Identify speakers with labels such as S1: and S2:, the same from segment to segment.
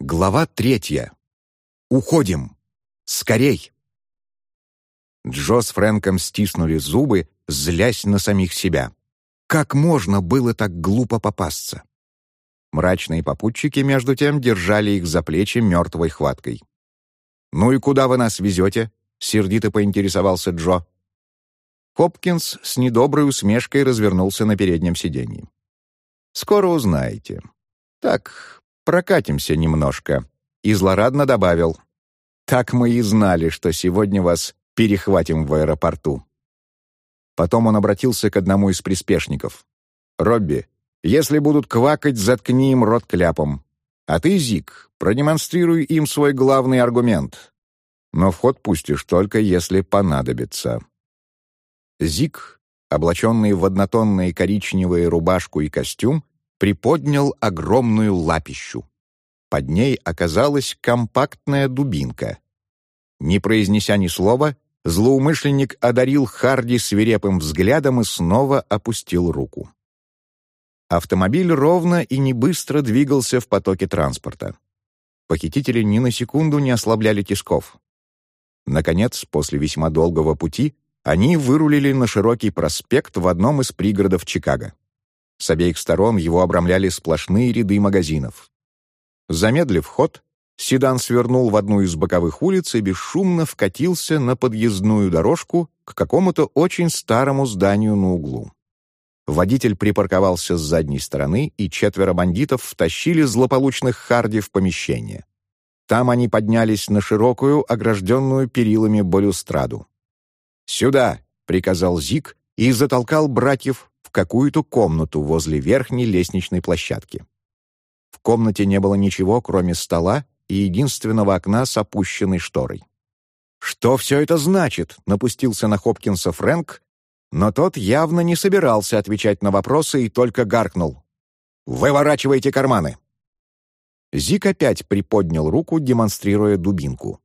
S1: Глава третья. Уходим! Скорей! Джо с Фрэнком стиснули зубы, злясь на самих себя. Как можно было так глупо попасться? Мрачные попутчики, между тем, держали их за плечи мертвой хваткой. «Ну и куда вы нас везете?» — сердито поинтересовался Джо. Хопкинс с недоброй усмешкой развернулся на переднем сиденье. «Скоро узнаете. Так, прокатимся немножко». И злорадно добавил. «Так мы и знали, что сегодня вас перехватим в аэропорту». Потом он обратился к одному из приспешников. «Робби, если будут квакать, заткни им рот кляпом. А ты, Зик, продемонстрируй им свой главный аргумент. Но в ход пустишь только, если понадобится». Зик, облаченный в однотонные коричневые рубашку и костюм, приподнял огромную лапищу. Под ней оказалась компактная дубинка. Не произнеся ни слова, злоумышленник одарил Харди свирепым взглядом и снова опустил руку. Автомобиль ровно и не быстро двигался в потоке транспорта. Похитители ни на секунду не ослабляли тисков. Наконец, после весьма долгого пути, они вырулили на широкий проспект в одном из пригородов Чикаго. С обеих сторон его обрамляли сплошные ряды магазинов. Замедлив ход, седан свернул в одну из боковых улиц и бесшумно вкатился на подъездную дорожку к какому-то очень старому зданию на углу. Водитель припарковался с задней стороны, и четверо бандитов втащили злополучных Харди в помещение. Там они поднялись на широкую, огражденную перилами балюстраду. «Сюда!» — приказал Зик и затолкал братьев какую-то комнату возле верхней лестничной площадки. В комнате не было ничего, кроме стола и единственного окна с опущенной шторой. «Что все это значит?» — напустился на Хопкинса Фрэнк, но тот явно не собирался отвечать на вопросы и только гаркнул. «Выворачивайте карманы!» Зик опять приподнял руку, демонстрируя дубинку.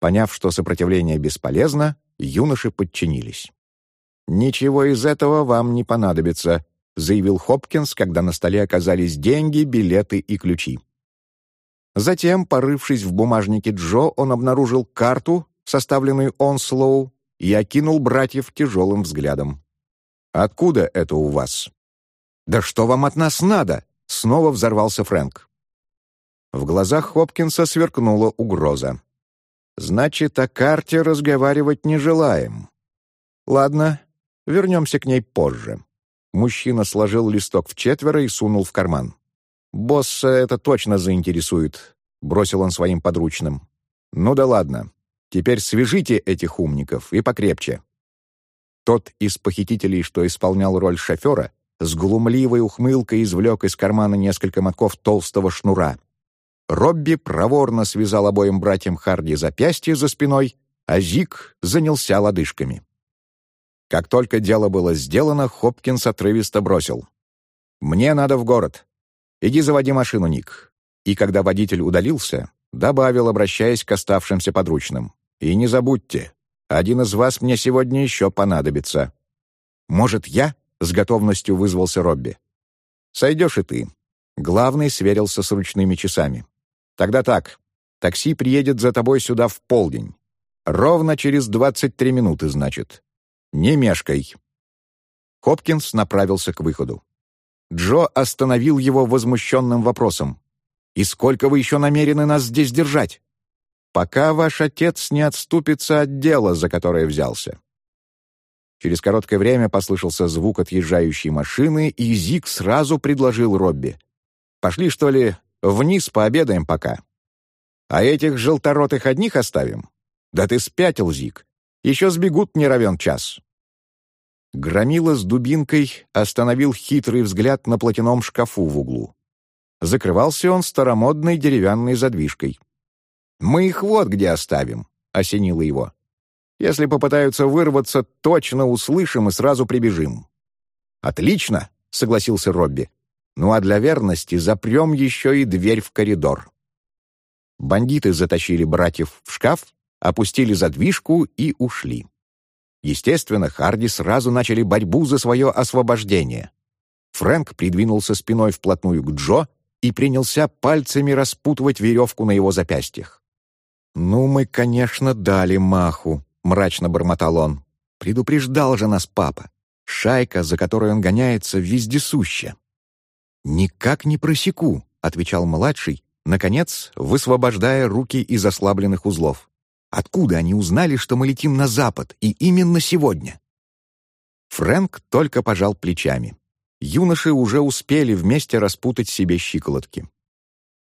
S1: Поняв, что сопротивление бесполезно, юноши подчинились. «Ничего из этого вам не понадобится», — заявил Хопкинс, когда на столе оказались деньги, билеты и ключи. Затем, порывшись в бумажнике Джо, он обнаружил карту, составленную Онслоу, и окинул братьев тяжелым взглядом. «Откуда это у вас?» «Да что вам от нас надо?» — снова взорвался Фрэнк. В глазах Хопкинса сверкнула угроза. Значит, о карте разговаривать не желаем. Ладно, вернемся к ней позже. Мужчина сложил листок в четверо и сунул в карман. «Босса это точно заинтересует», — бросил он своим подручным. «Ну да ладно. Теперь свяжите этих умников и покрепче». Тот из похитителей, что исполнял роль шофера, с глумливой ухмылкой извлек из кармана несколько мотков толстого шнура. Робби проворно связал обоим братьям Харди запястье за спиной, а Зик занялся лодыжками. Как только дело было сделано, Хопкинс отрывисто бросил. «Мне надо в город. Иди заводи машину, Ник». И когда водитель удалился, добавил, обращаясь к оставшимся подручным. «И не забудьте, один из вас мне сегодня еще понадобится». «Может, я?» — с готовностью вызвался Робби. «Сойдешь и ты». Главный сверился с ручными часами. Тогда так. Такси приедет за тобой сюда в полдень. Ровно через 23 минуты, значит. Не мешкай». Хопкинс направился к выходу. Джо остановил его возмущенным вопросом. «И сколько вы еще намерены нас здесь держать?» «Пока ваш отец не отступится от дела, за которое взялся». Через короткое время послышался звук отъезжающей машины, и Зик сразу предложил Робби. «Пошли, что ли, Вниз пообедаем пока. А этих желторотых одних оставим? Да ты спятил, Зик. Еще сбегут не равен час. Громила с дубинкой остановил хитрый взгляд на платяном шкафу в углу. Закрывался он старомодной деревянной задвижкой. «Мы их вот где оставим», — осенило его. «Если попытаются вырваться, точно услышим и сразу прибежим». «Отлично», — согласился Робби. Ну а для верности запрем еще и дверь в коридор. Бандиты затащили братьев в шкаф, опустили задвижку и ушли. Естественно, Харди сразу начали борьбу за свое освобождение. Фрэнк придвинулся спиной вплотную к Джо и принялся пальцами распутывать веревку на его запястьях. «Ну, мы, конечно, дали маху», — мрачно бормотал он. «Предупреждал же нас папа. Шайка, за которой он гоняется, вездесуща». «Никак не просеку», — отвечал младший, наконец, высвобождая руки из ослабленных узлов. «Откуда они узнали, что мы летим на запад, и именно сегодня?» Фрэнк только пожал плечами. Юноши уже успели вместе распутать себе щиколотки.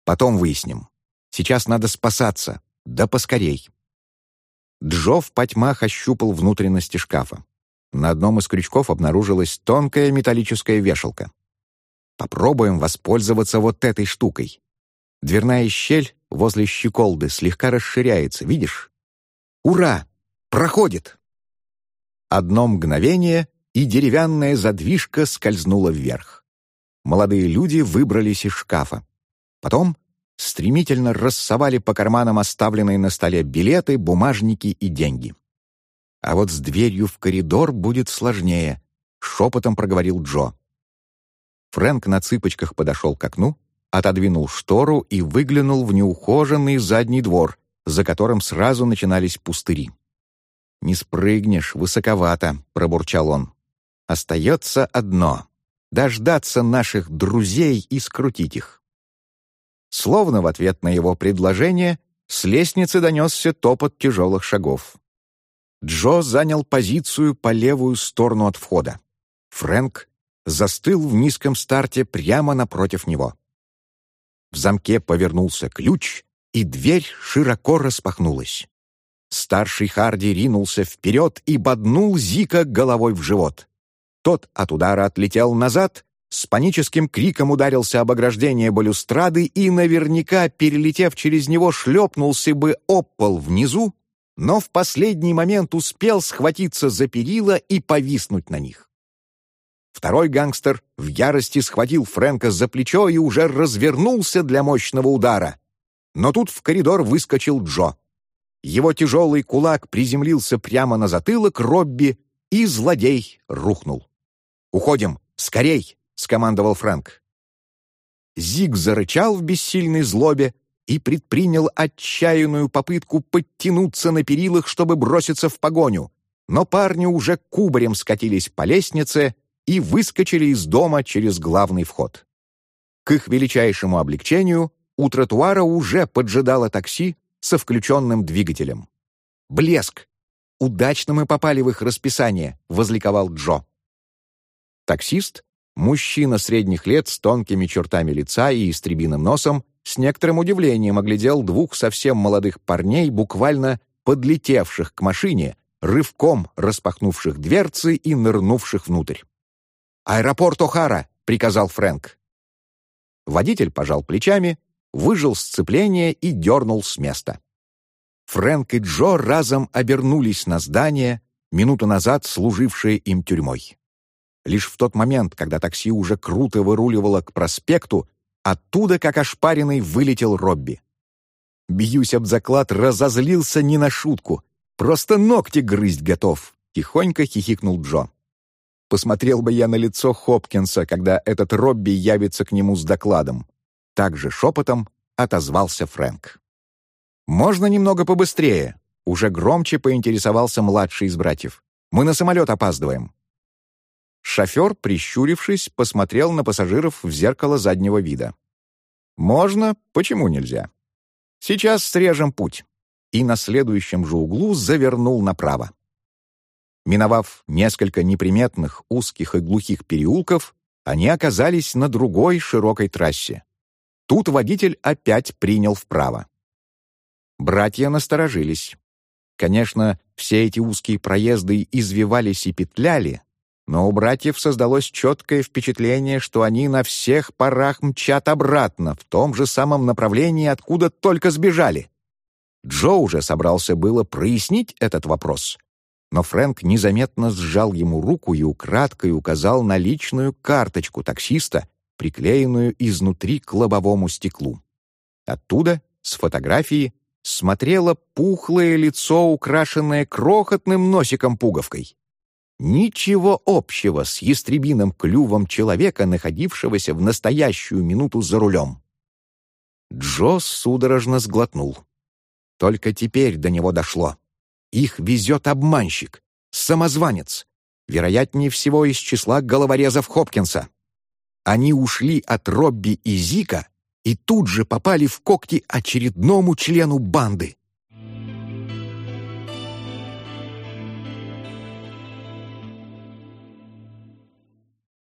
S1: «Потом выясним. Сейчас надо спасаться. Да поскорей». Джо в потьмах ощупал внутренности шкафа. На одном из крючков обнаружилась тонкая металлическая вешалка. Попробуем воспользоваться вот этой штукой. Дверная щель возле щеколды слегка расширяется, видишь? Ура! Проходит! Одно мгновение, и деревянная задвижка скользнула вверх. Молодые люди выбрались из шкафа. Потом стремительно рассовали по карманам оставленные на столе билеты, бумажники и деньги. «А вот с дверью в коридор будет сложнее», — шепотом проговорил Джо. Фрэнк на цыпочках подошел к окну, отодвинул штору и выглянул в неухоженный задний двор, за которым сразу начинались пустыри. «Не спрыгнешь, высоковато», — пробурчал он. «Остается одно — дождаться наших друзей и скрутить их». Словно в ответ на его предложение с лестницы донесся топот тяжелых шагов. Джо занял позицию по левую сторону от входа. Фрэнк застыл в низком старте прямо напротив него. В замке повернулся ключ, и дверь широко распахнулась. Старший Харди ринулся вперед и боднул Зика головой в живот. Тот от удара отлетел назад, с паническим криком ударился об ограждение балюстрады и, наверняка, перелетев через него, шлепнулся бы об внизу, но в последний момент успел схватиться за перила и повиснуть на них. Второй гангстер в ярости схватил Фрэнка за плечо и уже развернулся для мощного удара. Но тут в коридор выскочил Джо. Его тяжелый кулак приземлился прямо на затылок Робби, и злодей рухнул. «Уходим! Скорей!» — скомандовал Фрэнк. Зиг зарычал в бессильной злобе и предпринял отчаянную попытку подтянуться на перилах, чтобы броситься в погоню. Но парни уже кубарем скатились по лестнице и выскочили из дома через главный вход. К их величайшему облегчению у тротуара уже поджидало такси со включенным двигателем. «Блеск! Удачно мы попали в их расписание!» — возликовал Джо. Таксист, мужчина средних лет с тонкими чертами лица и истребиным носом, с некоторым удивлением оглядел двух совсем молодых парней, буквально подлетевших к машине, рывком распахнувших дверцы и нырнувших внутрь. «Аэропорт О'Хара!» — приказал Фрэнк. Водитель пожал плечами, выжил сцепление и дернул с места. Фрэнк и Джо разом обернулись на здание, минуту назад служившее им тюрьмой. Лишь в тот момент, когда такси уже круто выруливало к проспекту, оттуда, как ошпаренный, вылетел Робби. Бьюсь об заклад, разозлился не на шутку. Просто ногти грызть готов, — тихонько хихикнул Джо. Посмотрел бы я на лицо Хопкинса, когда этот Робби явится к нему с докладом. Так же шепотом отозвался Фрэнк. «Можно немного побыстрее?» Уже громче поинтересовался младший из братьев. «Мы на самолет опаздываем». Шофер, прищурившись, посмотрел на пассажиров в зеркало заднего вида. «Можно, почему нельзя? Сейчас срежем путь». И на следующем же углу завернул направо. Миновав несколько неприметных, узких и глухих переулков, они оказались на другой широкой трассе. Тут водитель опять принял вправо. Братья насторожились. Конечно, все эти узкие проезды извивались и петляли, но у братьев создалось четкое впечатление, что они на всех парах мчат обратно, в том же самом направлении, откуда только сбежали. Джо уже собрался было прояснить этот вопрос, но Фрэнк незаметно сжал ему руку и украдкой указал на личную карточку таксиста, приклеенную изнутри к лобовому стеклу. Оттуда, с фотографии, смотрело пухлое лицо, украшенное крохотным носиком-пуговкой. Ничего общего с ястребиным клювом человека, находившегося в настоящую минуту за рулем. Джо судорожно сглотнул. Только теперь до него дошло. Их везет обманщик, самозванец, вероятнее всего из числа головорезов Хопкинса. Они ушли от Робби и Зика и тут же попали в когти очередному члену банды.